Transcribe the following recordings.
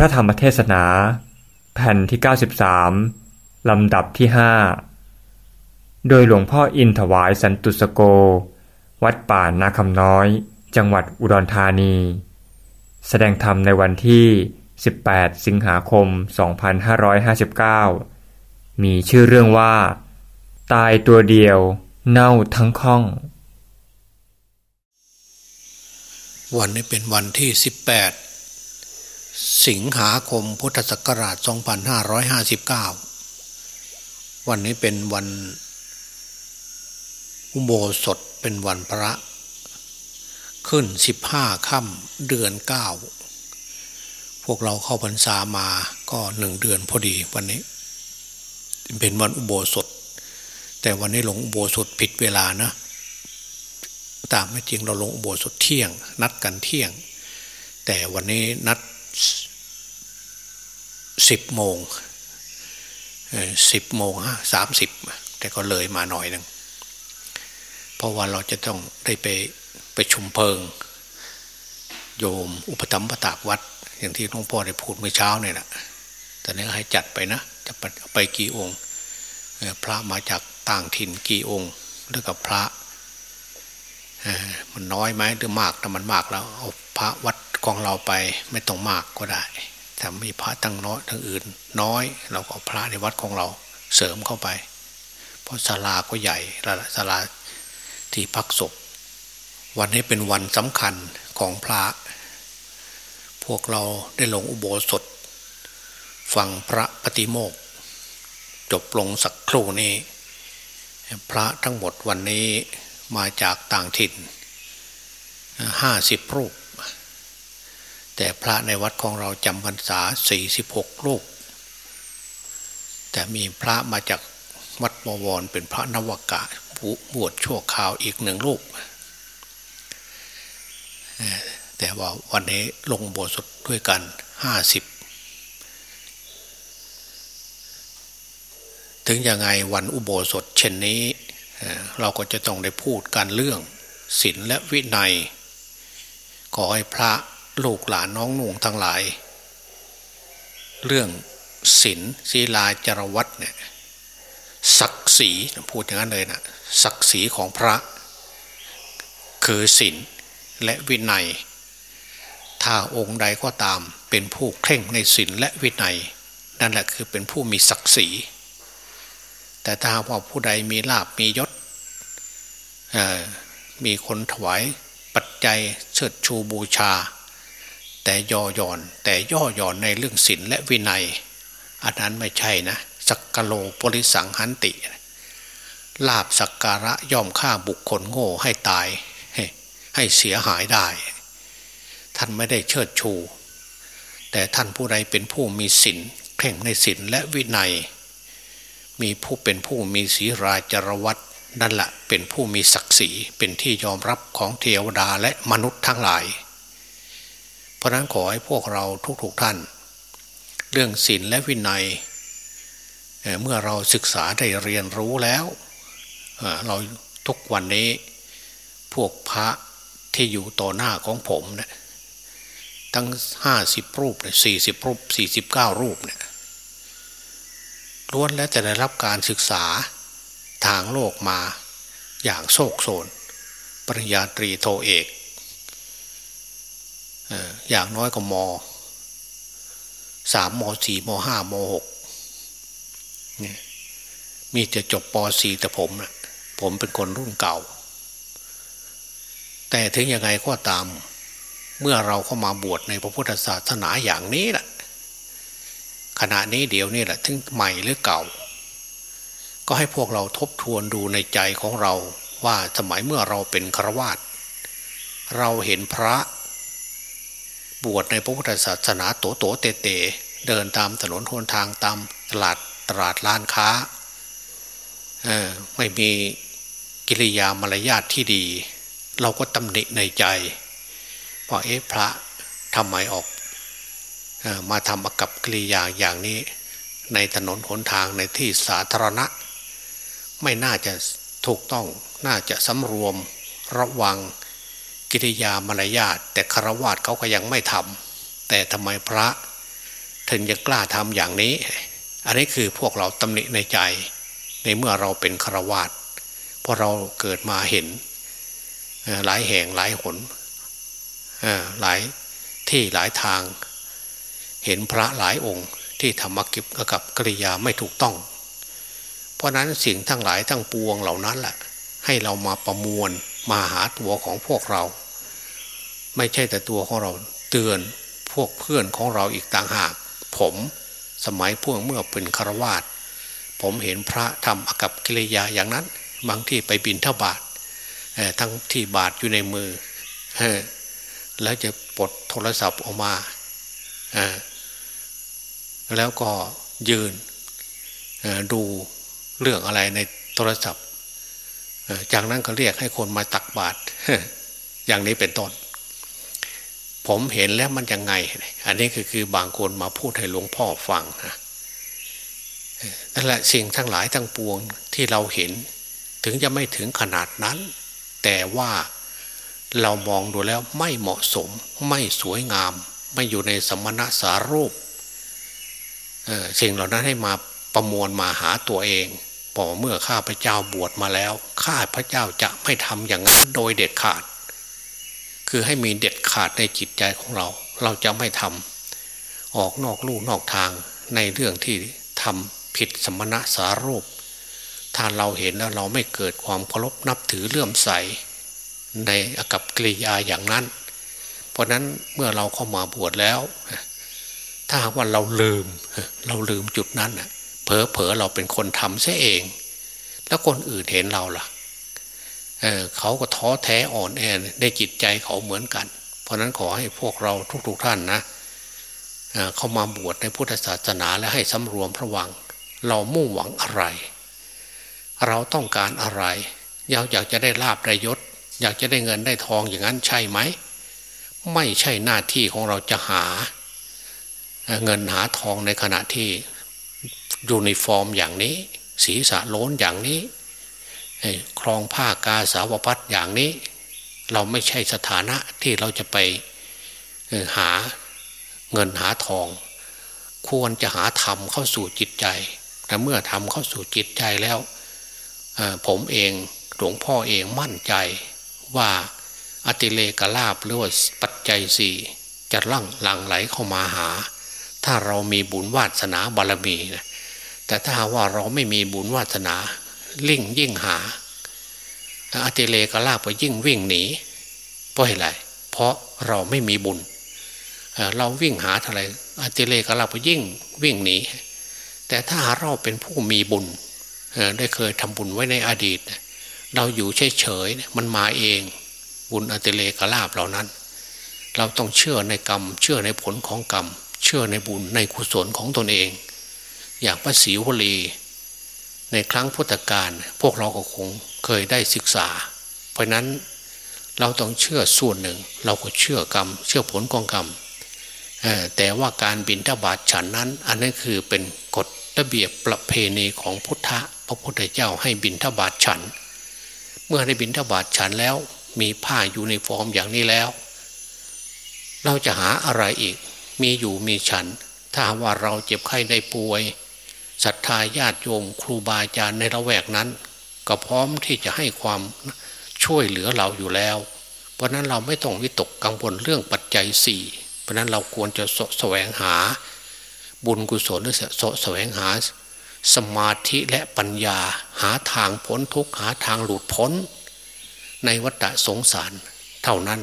ระธรรมเทศนา แผ่นที่ 93 ลำดับที่ 5 โดยหลวงพ่ออินถวายสันตุสโก วัดป่านาคำน้อย จังหวัดอุดรธานี แสดงธรรมในวันที่ 18 สิงหาคม 2559 มีชื่อเรื่องว่า ตายตัวเดียว เน่าทั้งข้อง วันนี้เป็นวันที่ 18 สิงหาคมพุทธศักราช 2559 วันนี้เป็นวันอุโบสถเป็นวันพระ ขึ้น 15ค่ำเดือน 9 พวกเราเข้าพรรษามาก็หนึ่งเดือนพอดีวันนี้ เป็นวันอุโบสถ แต่วันนี้หลงอุโบสถผิดเวลานะ ตามไม่จริงเราลงอุโบสถเที่ยง นัดกันเที่ยง แต่วันนี้นัด สิบโมงสิบโมงสามสิบแต่ก็เลยมาหน่อยหนึ่งเพราะว่าเราจะต้องได้ไปไปชุมเพลิง โยมอุปถัมภตากวัด อย่างที่หลวงพ่อได้พูดเมื่อเช้าเนี่ยแหละแต่นี้ให้จัดไปนะ จะไปกี่องค์ พระมาจากต่างถิ่นกี่องค์ แล้วกับพระมันน้อยไหมหรือมากแต่มันมากแล้วเอาพระวัดของเราไปไม่ต้องมากก็ได้ แต่มีพระตั้งน้อยทั้งอื่น น้อย เราก็พระในวัดของเราเสริมเข้าไป เพราะศาลาก็ใหญ่ศาลาที่พักศพ วันนี้เป็นวันสำคัญของพระ พวกเราได้ลงอุโบสถ ฟังพระปฏิโมก จบลงสักครู่นี้ พระทั้งหมดวันนี้มาจากต่างถิ่นห้าสิบรูป แต่พระในวัดของเราจำพรรษาสี่สิบหกรูปแต่มีพระมาจากวัดบวรเป็นพระนวกะบวชชั่วคราวอีกหนึ่งรูป แต่ว่าวันนี้ลงโบสถด้วยกันห้าสิบถึงยังไงวันอุโบสถเช่นนี้ เราก็จะต้องได้พูดกันเรื่องศีลและวินัยขอให้พระ ลูกหลานน้องนุ่งทั้งหลาย เรื่องศีลศีลาจรวัตเนี่ยศักดิ์ศรีพูดอย่างนั้นเลยนะศักดิ์ศรีของพระ คือศีลและวินัย ถ้าองค์ใดก็ตามเป็นผู้เคร่งในศีลและวินัย นั่นแหละคือเป็นผู้มีศักดิ์ศรี แต่ถ้าว่าผู้ใดมีลาบมียศมีคนถวายปัจจัยเชิดชูบูชา แต่ย่อหย่อน แต่ย่อหย่อนในเรื่องศีลและวินัย อันนั้นไม่ใช่นะ สักกะโลปริสังหันติ ลาบสักการะย่อมฆ่าบุคคลโง่ให้ตาย ให้เสียหายได้ ท่านไม่ได้เชิดชู แต่ท่านผู้ใดเป็นผู้มีศีลเข่งในศีลและวินัย มีผู้เป็นผู้มีศีราจรวัตนั่นแหละเป็นผู้มีศักดิ์ศรีเป็นที่ยอมรับของเทวดาและมนุษย์ทั้งหลาย เพราะนั้นขอให้พวกเราทุกๆทท่าน เรื่องศีลและวินัยเมื่อเราศึกษาได้เรียนรู้แล้วเราทุกวันนี้พวกพระที่อยู่ต่อหน้าของผมเนี่ยทั้งห้าสิบรูปเนี่ยสี่สิบรูปสี่สิบเก้ารูปเนี่ยล้วนแล้วจะได้รับการศึกษาทางโลกมาอย่างโศกโศนปริญญาตรีโทเอก อย่างน้อยก็มสามมสี่มห้ามหกมีจะจบปสี่แต่ผมนะผมเป็นคนรุ่นเก่า แต่ถึงยังไงก็ตาม เมื่อเราเข้ามาบวชในพระพุทธศาสนาอย่างนี้แหละขณะนี้เดี๋ยวนี้แหละถึงใหม่หรือเก่า ก็ให้พวกเราทบทวนดูในใจของเราว่าสมัยเมื่อเราเป็นครวาตเราเห็นพระ บวชในพระพุทธศาสนาโตโตเตเตเดินตามถนนทนทางตามตลาดตลาดร้านค้าไม่มีกิริยามารยาทที่ดี เราก็ตำหนิในใจว่าเอ๊ะพระทำไมออกมาทำกับกิริยาอย่างนี้ ในถนนหนทางในที่สาธารณะ ไม่น่าจะถูกต้องน่าจะสำรวมระวัง กิริยามารยาทแต่คารวาสเขาก็ยังไม่ทำแต่ทำไมพระถึงจะกล้าทำอย่างนี้ อันนี้คือพวกเราตำหนิในใจ ในเมื่อเราเป็นฆราวาสเพราะเราเกิดมาเห็นหลายแห่งหลายหนหลายที่หลายทาง เห็นพระหลายองค์ที่ทำกิบกับกิริยาไม่ถูกต้อง เพราะนั้นสิ่งทั้งหลายทั้งปวงเหล่านั้นแหละให้เรามาประมวล มาหาตัวของพวกเรา ไม่ใช่แต่ตัวของเราเตือนพวกเพื่อนของเราอีกต่างหาก ผมสมัยพวกเมื่อเป็นคารวาสผมเห็นพระทำอากับกิริยาอย่างนั้น บางที่ไปบินเท่าบาททั้งที่บาทอยู่ในมือแล้วจะปลดโทรศัพท์ออกมาแล้วก็ยืนดูเรื่องอะไรในโทรศัพท์ จากนั้นก็เรียกให้คนมาตักบาตรอย่างนี้เป็นต้น ผมเห็นแล้วมันยังไง อันนี้คือคือบางคนมาพูดให้หลวงพ่อฟังนะนั่นแหละสิ่งทั้งหลายทั้งปวงที่เราเห็น ถึงจะไม่ถึงขนาดนั้น แต่ว่าเรามองดูแล้วไม่เหมาะสม ไม่สวยงาม ไม่อยู่ในสมณะสารูปสิ่งเหล่านั้นให้มาประมวลมาหาตัวเองบอกเมื่อข้าพเจ้าบวชมาแล้ว ข้าพระเจ้าจะไม่ทำอย่างนั้นโดยเด็ดขาด คือให้มีเด็ดขาดในจิตใจของเรา เราจะไม่ทำออกนอกลู่นอกทางในเรื่องที่ทำผิดสมณะสารูปถ้าเราเห็นแล้วเราไม่เกิดความเคารพนับถือเลื่อมใส ในอากับกิริยาอย่างนั้น เพราะนั้นเมื่อเราเข้ามาบวชแล้ว ถ้าว่าเราลืมเราลืมจุดนั้นเพอเพอเราเป็นคนทำซะเอง แล้วคนอื่นเห็นเราล่ะเเขาก็ท้อแท้อ่อนแอในจิตใจเขาเหมือนกัน เพราะนั้นขอให้พวกเราทุกๆทท่านนะเเข้ามาบวชในพุทธศาสนาและให้สำรวมระวัง เรามุ่งหวังอะไร เราต้องการอะไรอยากอยากจะได้ลาบได้ยศ อยากจะได้เงินได้ทองอย่างนั้นใช่ไหม ไม่ใช่หน้าที่ของเราจะหา เงินหาทองในขณะที่ยูนิฟอร์มอย่างนี้ ศีรษะโล้นอย่างนี้ครองผ้ากาสาวพัดอย่างนี้ เราไม่ใช่สถานะที่เราจะไปหาเงินหาทอง ควรจะหาธรรมเข้าสู่จิตใจ แต่เมื่อธรรมเข้าสู่จิตใจแล้วผมเองหลวงพ่อเองมั่นใจว่าอติเลกลาบหรือว่าปัจจัยสี่จะลั่งหลังไหลเข้ามาหา ถ้าเรามีบุญวาสนาบารมีนะ แต่ถ้าว่าเราไม่มีบุญวาสนาลิ่งยิ่งหาอติเลกลาบก็ยิ่งวิ่งหนีเพราะอะไรเพราะเราไม่มีบุญเราวิ่งหาอะไรอติเลกลาบก็ยิ่งวิ่งหนีแต่ถ้าเราเป็นผู้มีบุญได้เคยทำบุญไว้ในอดีต เราอยู่เฉยๆมันมาเอง บุญอติเลกลาบเหล่านั้น เราต้องเชื่อในกรรม เชื่อในผลของกรรม เชื่อในบุญในกุศลของตนเอง อย่างพระศรีวลี ในครั้งพุทธกาลพวกเราก็คงเคยได้ศึกษา เพราะนั้นเราต้องเชื่อส่วนหนึ่ง เราก็เชื่อกรรม เชื่อผลของกรรมแต่ว่าการบินทบาทฉันนั้น อันนั้นคือเป็นกฎระเบียบประเพณีของพุทธะพระพุทธเจ้าให้บินทบาทฉัน เมื่อได้บินทบาทฉันแล้ว มีผ้าอยู่ในฟอร์มอย่างนี้แล้ว เราจะหาอะไรอีก มีอยู่มีฉัน ถ้าว่าเราเจ็บไข้ได้ป่วย ศรัทธาญาติโยมครูบาอาจารย์ในละแวกนั้น ก็พร้อมที่จะให้ความช่วยเหลือเราอยู่แล้ว เพราะนั้นเราไม่ต้องวิตกกังวลเรื่องปัจจัยสี่เพราะนั้นเราควรจะสแสวงหา บุญกุศลหรือสแสวงหา สมาธิและปัญญาหาทางพ้นทุกข์หาทางหลุดพ้น ในวัฏสงสาร เท่านั้น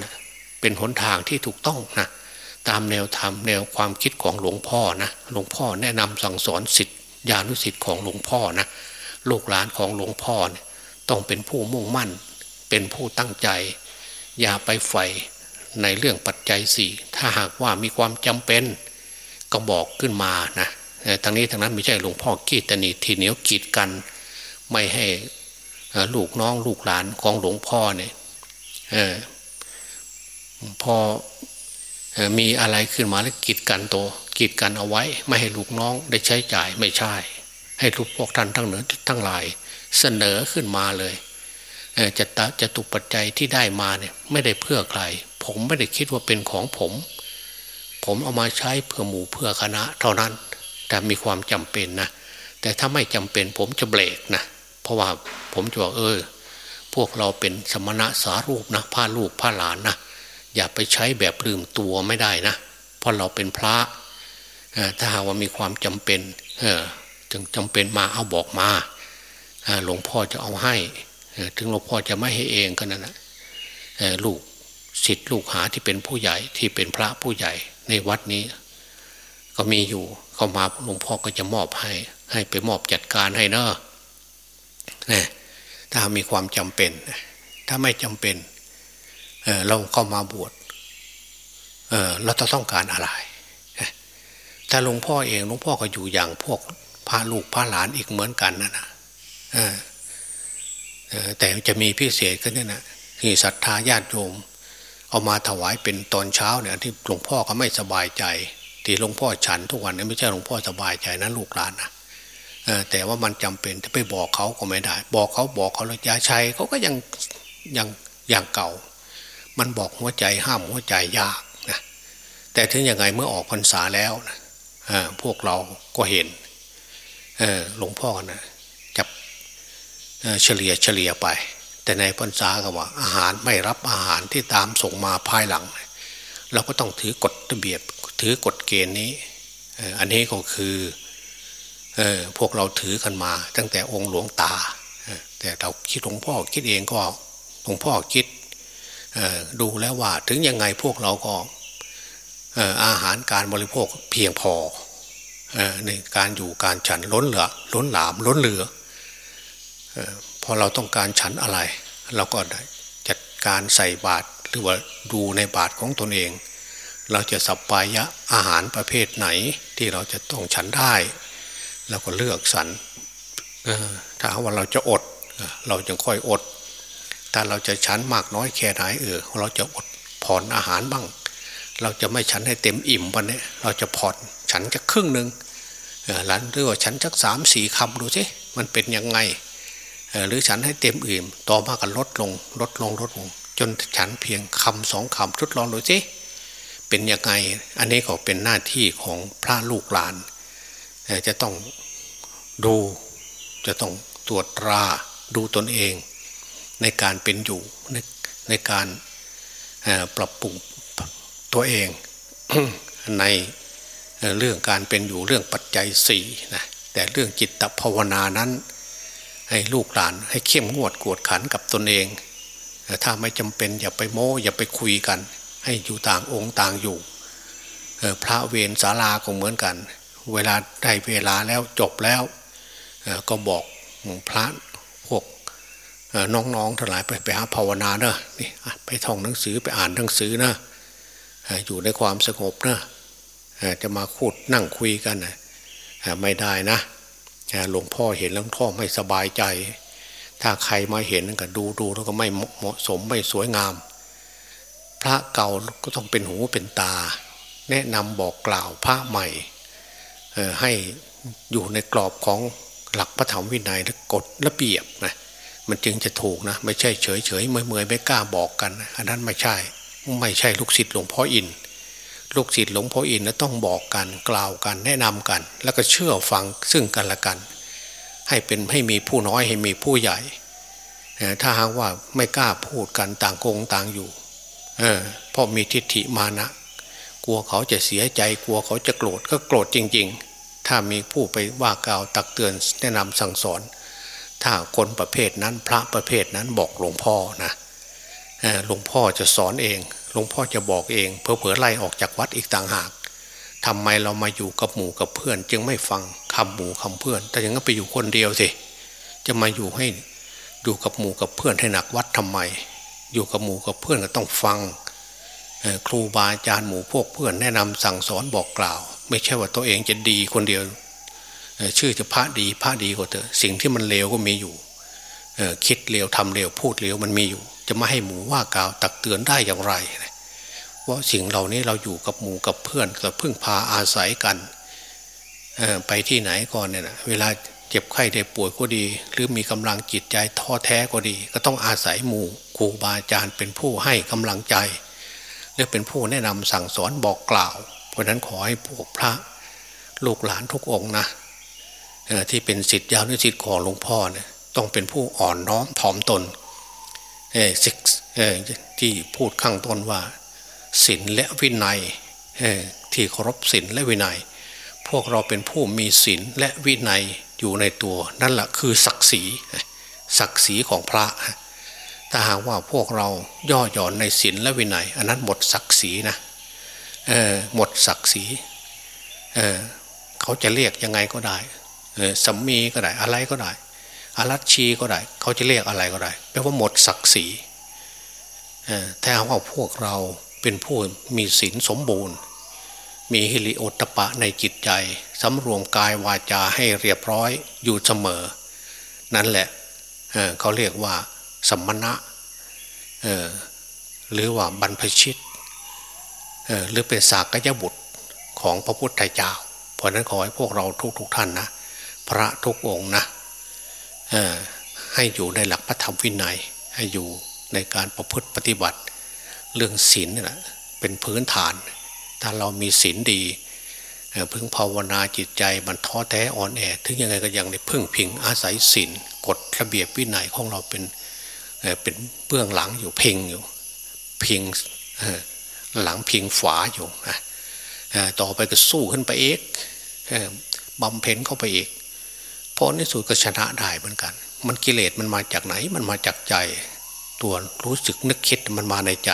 เป็นหนทางที่ถูกต้องนะตามแนวธรรมแนวความคิดของหลวงพ่อนะหลวงพ่อแนะนำสั่งสอนสิ ญาณุสิทธิ์ของหลวงพ่อนะลูกหลานของหลวงพ่อเนี่ยต้องเป็นผู้มุ่งมั่น เป็นผู้ตั้งใจ อย่าไปใฝ่ในเรื่องปัจจัยสี่ถ้าหากว่ามีความจำเป็นก็บอกขึ้นมานะทางนี้ทางนั้นไม่ใช่หลวงพ่อกีตนีทีเหนียวกีดกัน ไม่ให้ลูกน้องลูกหลานของหลวงพ่อเนี่ยพอมีอะไรขึ้นมาแล้วกีดกันโต กีดกันเอาไว้ ไม่ให้ลูกน้องได้ใช้จ่ายไม่ใช่ ให้ทุกพวกท่านทั้งเหนือทั้งหลาย เสนอขึ้นมาเลยจะตจะตุปัจจัยที่ได้มาเนี่ยไม่ได้เพื่อใคร ผมไม่ได้คิดว่าเป็นของผม ผมเอามาใช้เพื่อหมู่เพื่อคณะ เท่านั้น แต่มีความจำเป็นนะแต่ถ้าไม่จำเป็นผมจะเบรกนะเพราะว่าผมจะบอกเออ พวกเราเป็นสมณะสารูปนะผ้าลูกผ้าหลานนะอย่าไปใช้แบบลืมตัวไม่ได้นะเพราะเราเป็นพระ ถ้าหากว่ามีความจำเป็นจึงจำเป็นมาเอาบอกมาหลวงพ่อจะเอาให้ ถึงหลวงพ่อจะไม่ให้เองก็นั่นนะลูกศิษย์ลูกหาที่เป็นผู้ใหญ่ที่เป็นพระผู้ใหญ่ในวัดนี้ ก็มีอยู่เขามาหลวงพ่อก็จะมอบให้ ให้ไปมอบจัดการให้เนอะนะถ้ามีความจำเป็น ถ้าไม่จำเป็นเเราเข้ามาบวชเเราจะต้องการอะไร ถ้าหลวงพ่อเองหลวงพ่อก็อยู่อย่างพวกพาลูกพาหลานอีกเหมือนกันนะนะแต่จะมีพิเศษก็เนี่ยนะที่ศรัทธาญาติโยมเอามาถวายเป็นตอนเช้าเนี่ยที่หลวงพ่อก็ไม่สบายใจที่หลวงพ่อฉันทุกวันนี้ไม่ใช่หลวงพ่อสบายใจนะลูกหลานนะแต่ว่ามันจำเป็นจะไปบอกเขาก็ไม่ได้ บอกเขาบอกเขาเลยยาชัยเขาก็ยังยังอย่างเก่า มันบอกหัวใจห้ามหัวใจยากนะแต่ถึงยังไงเมื่อออกพรรษาแล้วนะ พวกเราก็เห็นหลวงพ่อนะจับเฉลี่ยเฉลี่ยไป แต่ในพรรษาก็ว่า อาหารไม่รับอาหารที่ตามส่งมาภายหลัง เราก็ต้องถือกฎระเบียบถือกฎเกณฑ์นี้ อันนี้ก็คือพวกเราถือกันมา ตั้งแต่องค์หลวงตา แต่เราคิดหลวงพ่อคิดเองก็หลวงพ่อคิดดูแล้วว่าถึงยังไงพวกเราก็ อาหารการบริโภคเพียงพอในการอยู่การฉันล้นเหลือ ล้นหลามล้นเหลือพอเราต้องการฉันอะไร เราก็จัดการใส่บาตรหรือว่าดูในบาตรของตนเอง เราจะสับปายะอาหารประเภทไหนที่เราจะต้องฉันได้เราก็เลือกสรรถ้าว่าเราจะอด เราจะค่อยอดถ้าเราจะฉันมากน้อยแค่ไหนเออเราจะอดผ่อนอาหารบ้าง เราจะไม่ฉันให้เต็มอิ่มวันนี้เราจะผ่อนฉันจะครึ่งหนึ่งหลังหรือว่าฉันจักสามสี่คำดูสิมันเป็นยังไง หรือฉันให้เต็มอิ่มต่อมากันลดลงลดลงลดลง จนฉันเพียงคำสองคำทดลองดูสิเป็นยังไง อันนี้ก็เป็นหน้าที่ของพระลูกหลาน จะต้องดูจะต้องตรวจตราดูตนเอง ในการเป็นอยู่ในในการปรับปรุง ตัวเองในเรื่องการเป็นอยู่เรื่องปัจจัยสี่นะแต่เรื่องจิตภาวนานั้น ให้ลูกหลานให้เข้มงวดกวดขันกับตนเอง ถ้าไม่จำเป็นอย่าไปโม้อย่าไปคุยกัน ให้อยู่ต่างองค์ต่างอยู่พระเวรศาลาก็เหมือนกัน เวลาได้เวลาแล้วจบแล้วก็บอกพระพวกน้องๆทั้งหลายไปไปหาภาวนาเนอะนี่ไปท่องหนังสือไปอ่านหนังสือนะ อยู่ในความสงบนะจะมาคูดนั่งคุยกันนะไม่ได้นะหลวงพ่อเห็นแล้วพ่อไม่สบายใจ ถ้าใครมาเห็นก็ดูดูแล้วก็ไม่เหมาะสมไม่สวยงาม พระเก่าก็ต้องเป็นหูเป็นตา แนะนำบอกกล่าวพระใหม่ให้อยู่ในกรอบของหลักพระธรรมวินัยและกฎระเบียบนะมันจึงจะถูกนะ ไม่ใช่เฉยเฉยเมื่อยเมื่อยไม่กล้าบอกกัน อันนั้นไม่ใช่ ไม่ใช่ลูกศิษย์หลวงพ่ออิน ลูกศิษย์หลวงพ่ออินนะต้องบอกกันกล่าวกันแนะนำกัน แล้วก็เชื่อฟังซึ่งกันและกัน ให้เป็นให้มีผู้น้อยให้มีผู้ใหญ่ ถ้าหากว่าไม่กล้าพูดกันต่างโกงต่างอยู่ เออเพราะมีทิฏฐิมานะ กลัวเขาจะเสียใจกลัวเขาจะโกรธก็โกรธจริง ๆ ถ้ามีผู้ไปว่ากล่าวตักเตือนแนะนำสั่งสอน ถ้าคนประเภทนั้นพระประเภทนั้นบอกหลวงพ่อนะหลวงพ่อจะสอนเอง หลวงพ่อจะบอกเองเพอเผอไล่ออกจากวัดอีกต่างหากทำไมเรามาอยู่กับหมู่กับเพื่อน จึงไม่ฟังคำหมู่คำเพื่อน แต่ยังก็ไปอยู่คนเดียวสิจะมาอยู่ให้อยู่กับหมู่กับเพื่อนให้หนักวัดทำไม อยู่กับหมู่กับเพื่อนก็ต้องฟังครูบาอาจารย์หมู่พวกเพื่อนแนะนำสั่งสอนบอกกล่าว ไม่ใช่ว่าตัวเองจะดีคนเดียวชื่อจะพระดีพระดีก็เถอะสิ่งที่มันเลวก็มีอยู่คิดเลวทำเลวพูดเลวมันมีอยู่ จะมาให้หมูว่ากล่าวตักเตือนได้อย่างไรว่าสิ่งเหล่านี้เราอยู่กับหมูกับเพื่อนก็พึ่งพาอาศัยกันไปที่ไหนก่อนเนี่ยนะเวลาเจ็บไข้ได้ป่วยก็ดี หรือมีกำลังจิตใจท้อแท้ก็ดี ก็ต้องอาศัยหมู่ครูบาอาจารย์เป็นผู้ให้กำลังใจ และเป็นผู้แนะนำสั่งสอนบอกกล่าว เพราะนั้นขอให้พวกพระลูกหลานทุกองนะที่เป็นสิทธิ์ยาวนิสิทธิ์ของหลวงพ่อเนี่ยต้องเป็นผู้อ่อนน้อมถ่อมตน ที่พูดข้างต้นว่าศีลและวินัยที่เคารพศีลและวินัย พวกเราเป็นผู้มีศีลและวินัยอยู่ในตัว นั่นแหละคือศักดิ์ศรีศักดิ์ศรีของพระ ถ้าหากว่าพวกเราย่อหย่อนในศีลและวินัย อันนั้นหมดศักดิ์ศรีนะหมดศักดิ์ศรีเเขาจะเรียกยังไงก็ได้สัมมีก็ได้อะไรก็ได้ อารัชชีก็ได้ เขาจะเรียกอะไรก็ได้แปลว่าหมดศักดิ์ศรีถ้าว่าพวกเราเป็นผู้มีศีลสมบูรณ์ มีฮิริโอตปะในจิตใจสำรวมกายวาจาให้เรียบร้อยอยู่เสมอ นั่นแหละเเขาเรียกว่าสมณะหรือว่าบรรพชิตหรือเป็นสากยบุตรของพระพุทธเจ้า เพราะนั้นขอให้พวกเราทุกๆทท่านนะ พระทุกองนะ ให้อยู่ในหลักพระธรรมวินัย ให้อยู่ในการประพฤติปฏิบัติ เรื่องศีลนี่แหละเป็นพื้นฐาน ถ้าเรามีศีลดีพึ่งภาวนาจิตใจมันท้อแท้อ่อนแอ ถึงยังไงก็ยังในพึ่งพิงอาศัยศีลกฎระเบียบวินัยของเราเป็นเป็นเบื้องหลังอยู่พ่งอยู่พ่งหลังพิงฝาอยู่ต่อไปก็สู้ขึ้นไปเอกบำเพ็ญเข้าไปอีก พอในสุดก็ชนะได้เหมือนกัน มันกิเลสมันมาจากไหน มันมาจากใจ ตัวรู้สึกนึกคิดมันมาในใจ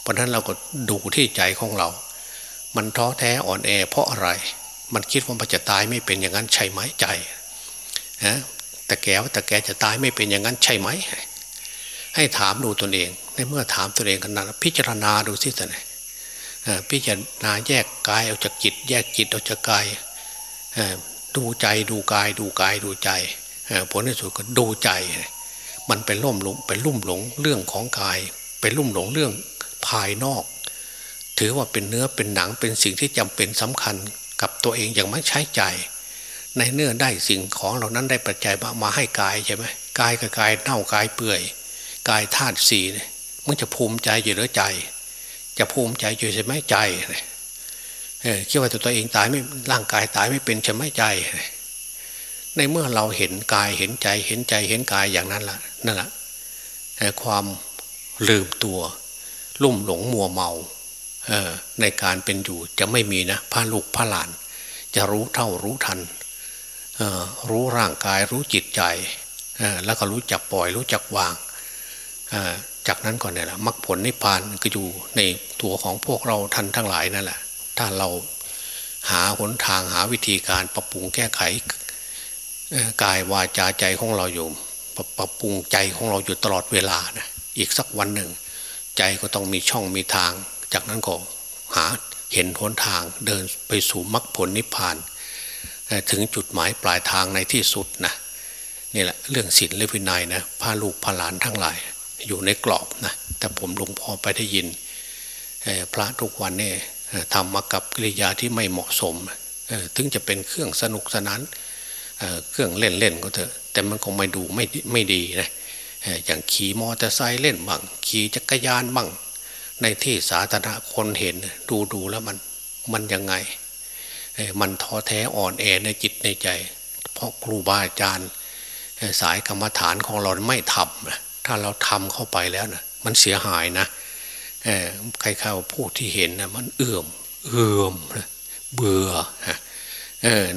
เพราะนั้นเราก็ดูที่ใจของเรา มันท้อแท้อ่อนแอ เพราะอะไร มันคิดว่ามันจะตายไม่เป็นอย่างนั้นใช่ไหมใจนะแต่แกว่าแต่แกจะตายไม่เป็นอย่างนั้นใช่ไหม ให้ถามดูตนเอง ในเมื่อถามตนเองกันนะพิจารณาดูสิแต่ไหนพิจารณาแยกกายออกจากจิต แยกจิตออกจากกาย ดูใจดูกายดูกายดูใจผลที่สุดก็ดูใจ มันไปล่มหลงไปลุ่มหลงเรื่องของกายไปลุ่มหลงเรื่องภายนอก ถือว่าเป็นเนื้อเป็นหนังเป็นสิ่งที่จำเป็นสำคัญกับตัวเองอย่างไม่ใช้ใจ ในเนื้อได้สิ่งของเหล่านั้นได้ปัจจัยมามาให้กายใช่ไหมกายกับกายเน่ากายเปื่อย กายธาตุสี่มันจะภูมิใจอยู่หรือใจ จะภูมิใจอยู่ใช่ไหมใจ คิดว่าตัวเองตายไม่ร่างกายตายไม่เป็นใช่ไหมใจ ในเมื่อเราเห็นกายเห็นใจเห็นใจเห็นกายอย่างนั้นละนั่นแหละความลืมตัว ลุ่มหลงมัวเมาในการเป็นอยู่จะไม่มีนะพระลูกพระหลาน จะรู้เท่ารู้ทันรู้ร่างกายรู้จิตใจแล้วก็รู้จักปล่อยรู้จักวางจากนั้นก่อนเนี่ยแหละมรรคผลนิพพานก็อยู่ในตัวของพวกเราท่านทั้งหลายนั่นแหละ ถ้าเราหาหนทางหาวิธีการปรับปรุงแก้ไขกายวาจาใจของเราอยู่ปรับปรุงใจของเราอยู่ตลอดเวลานะอีกสักวันหนึ่ง ใจก็ต้องมีช่องมีทาง จากนั้นก็หาเห็นหนทางเดินไปสู่มรรคผลนิพพาน ถึงจุดหมายปลายทางในที่สุดนะนี่แหละเรื่องศีลและวินัยนะพาลูกพาหลานทั้งหลาย อยู่ในกรอบนะแต่ผมหลวงพ่อไปได้ยินพระทุกวันเนี่ย ทำมากับกิริยาที่ไม่เหมาะสม ถึงจะเป็นเครื่องสนุกสนานเครื่องเล่นเล่นก็เถอะ แต่มันคงไม่ดูไม่ไม่ดีนะอย่างขี่มอเตอร์ไซค์เล่นบ้างขี่จักรยานบ้างในที่สาธารณะคนเห็นดูดูแล้วมันมันยังไง มันท้อแท้อ่อนแอในจิตในใจ เพราะครูบาอาจารย์สายกรรมฐานของเราไม่ทำถ้าเราทำเข้าไปแล้วนะมันเสียหายนะ ใครเข้าผู้ที่เห็นนะมันเอื่อมเอื่อมเบื่อ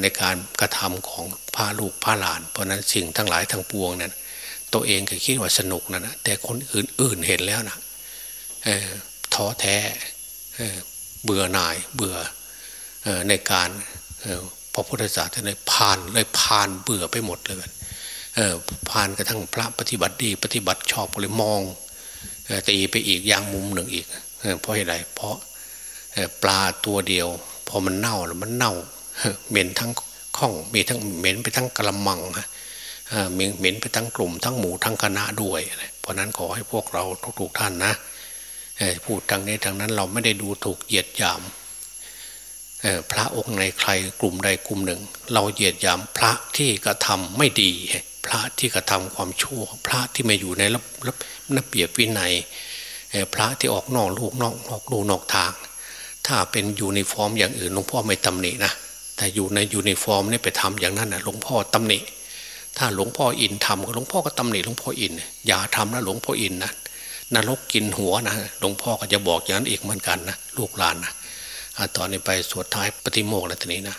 ในการกระทำของพาลูกพาหลาน เพราะนั้นสิ่งทั้งหลายทั้งปวงนั้นตัวเองก็คิดว่าสนุกนะนะแต่คนอื่นๆเห็นแล้วนะท้อแท้เบื่อหน่ายเบื่อในการพระพุทธศาสนาผ่านเลยผ่านเบื่อไปหมดเลยผ่านกระทั่งพระปฏิบัติดี ปฏิบัติชอบเลยมอง ตีไปอีกอย่างมุมหนึ่งอีกเพราะอะไรเพราะปลาตัวเดียว พอมันเน่าแล้วมันเน่า เหม็นทั้งข้องมีทั้งเหม็นไปทั้งกระมังฮะเหม็นไปทั้งกลุ่มทั้งหมู่ทั้งคณะด้วย เพราะนั้นขอให้พวกเราทุกท่านนะพูดทางนี้ทางนั้นเราไม่ได้ดูถูกเหยียดหยามพระองค์ในใครกลุ่มใดกลุ่มหนึ่ง เราเหยียดหยามพระที่กระทำไม่ดี พระที่กระทำความชั่ว พระที่ไม่อยู่ในระระเบียบวินัยพระที่ออกนอกลูกนอกนอกลู่นอกทาง ถ้าเป็นยูนิฟอร์มอย่างอื่นหลวงพ่อไม่ตำหนินะแต่อยู่ในยูนิฟอร์มนี่ไปทำอย่างนั้นนะหลวงพ่อตำหนิ ถ้าหลวงพ่ออินทำหลวงพ่อก็ตำหนิหลวงพ่ออิน อย่าทำนะหลวงพ่ออินนะนรกกินหัวนะหลวงพ่อก็จะบอกอย่างนั้นอีกเหมือนกันนะลูกหลานนะตอนนี้ไปสวดท้ายปฏิโมกข์แล้วทีนี้นะ